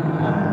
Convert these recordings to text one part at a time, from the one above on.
Uh,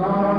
Amen.